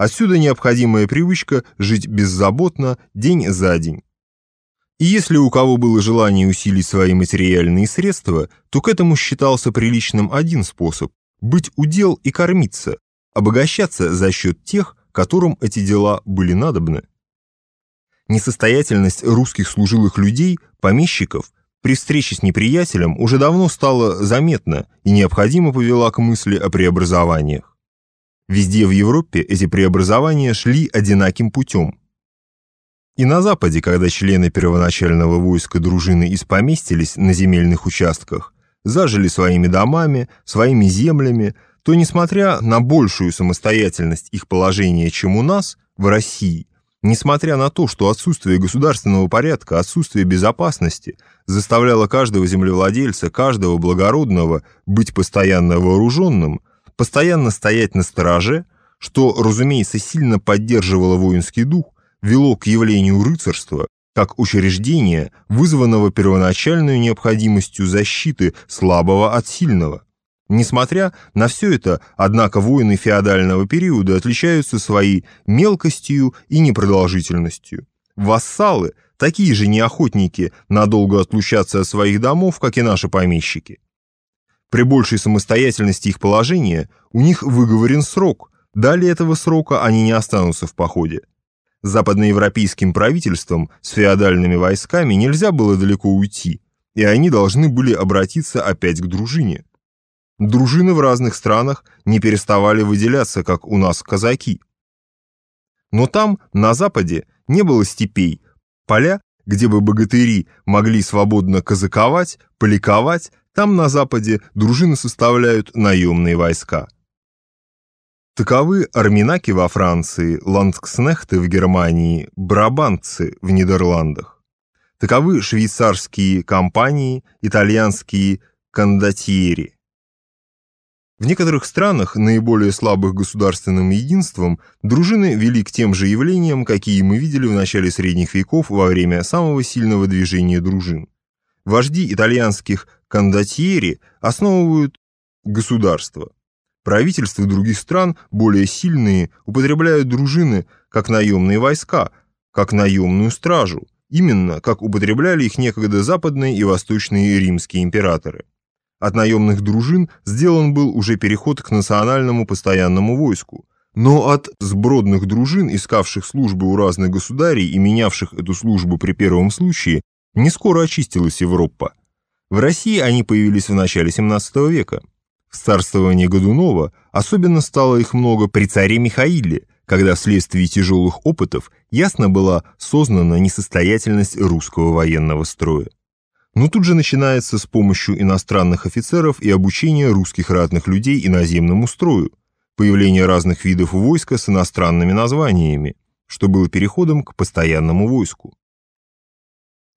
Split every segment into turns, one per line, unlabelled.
Отсюда необходимая привычка жить беззаботно день за день. И если у кого было желание усилить свои материальные средства, то к этому считался приличным один способ – быть удел и кормиться, обогащаться за счет тех, которым эти дела были надобны. Несостоятельность русских служилых людей, помещиков, при встрече с неприятелем уже давно стала заметна и необходимо повела к мысли о преобразованиях. Везде в Европе эти преобразования шли одинаким путем. И на Западе, когда члены первоначального войска дружины испоместились на земельных участках, зажили своими домами, своими землями, то, несмотря на большую самостоятельность их положения, чем у нас, в России, несмотря на то, что отсутствие государственного порядка, отсутствие безопасности заставляло каждого землевладельца, каждого благородного быть постоянно вооруженным, постоянно стоять на стороже, что, разумеется, сильно поддерживало воинский дух, вело к явлению рыцарства, как учреждения, вызванного первоначальной необходимостью защиты слабого от сильного. Несмотря на все это, однако воины феодального периода отличаются своей мелкостью и непродолжительностью. Вассалы – такие же неохотники надолго отлучаться от своих домов, как и наши помещики. При большей самостоятельности их положения у них выговорен срок, далее этого срока они не останутся в походе. Западноевропейским правительством с феодальными войсками нельзя было далеко уйти, и они должны были обратиться опять к дружине. Дружины в разных странах не переставали выделяться, как у нас казаки. Но там, на западе, не было степей, поля, где бы богатыри могли свободно казаковать, поликовать, там на западе дружины составляют наемные войска. Таковы арминаки во Франции, ландскснехты в Германии, брабантцы в Нидерландах. Таковы швейцарские компании, итальянские кондотьери. В некоторых странах, наиболее слабых государственным единством, дружины вели к тем же явлениям, какие мы видели в начале средних веков во время самого сильного движения дружин. Вожди итальянских кондотьери основывают государство. Правительства других стран, более сильные, употребляют дружины как наемные войска, как наемную стражу, именно как употребляли их некогда западные и восточные римские императоры. От наемных дружин сделан был уже переход к национальному постоянному войску. Но от сбродных дружин, искавших службы у разных государей и менявших эту службу при первом случае, не скоро очистилась Европа. В России они появились в начале 17 века. В царствовании Годунова особенно стало их много при царе Михаиле, когда вследствие тяжелых опытов ясно была сознана несостоятельность русского военного строя. Но тут же начинается с помощью иностранных офицеров и обучения русских ратных людей иноземному строю, появление разных видов войска с иностранными названиями, что было переходом к постоянному войску.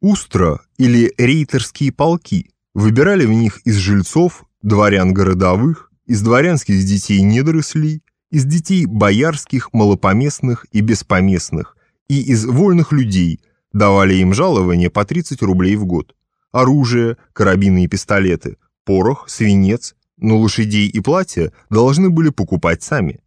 Устро или рейтерские полки. Выбирали в них из жильцов, дворян городовых, из дворянских детей недорослей, из детей боярских, малопоместных и беспоместных, и из вольных людей, давали им жалование по 30 рублей в год. Оружие, карабины и пистолеты, порох, свинец, но лошадей и платья должны были покупать сами.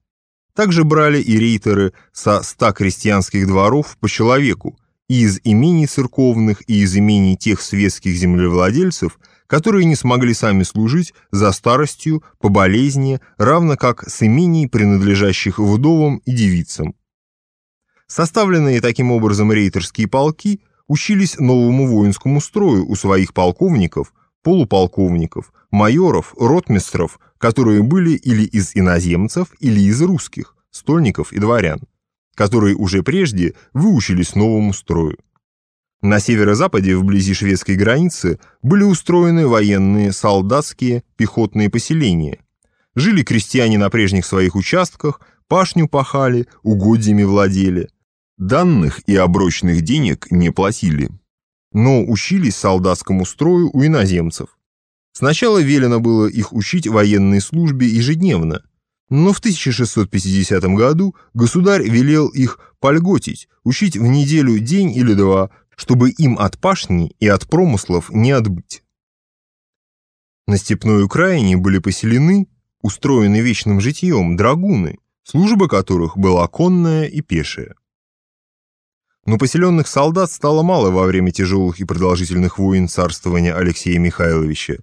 Также брали и рейтеры со ста крестьянских дворов по человеку, и из имений церковных, и из имений тех светских землевладельцев, которые не смогли сами служить за старостью, по болезни, равно как с имений, принадлежащих вдовам и девицам. Составленные таким образом рейтерские полки – учились новому воинскому строю у своих полковников, полуполковников, майоров, ротмистров, которые были или из иноземцев, или из русских, стольников и дворян, которые уже прежде выучились новому строю. На северо-западе, вблизи шведской границы, были устроены военные, солдатские, пехотные поселения. Жили крестьяне на прежних своих участках, пашню пахали, угодьями владели – Данных и оброчных денег не платили, но учились солдатскому строю у иноземцев. Сначала велено было их учить военной службе ежедневно, но в 1650 году государь велел их польготить, учить в неделю день или два, чтобы им от пашни и от промыслов не отбыть. На степной Украине были поселены, устроены вечным житьем, драгуны, служба которых была конная и пешая. Но поселенных солдат стало мало во время тяжелых и продолжительных войн царствования Алексея Михайловича,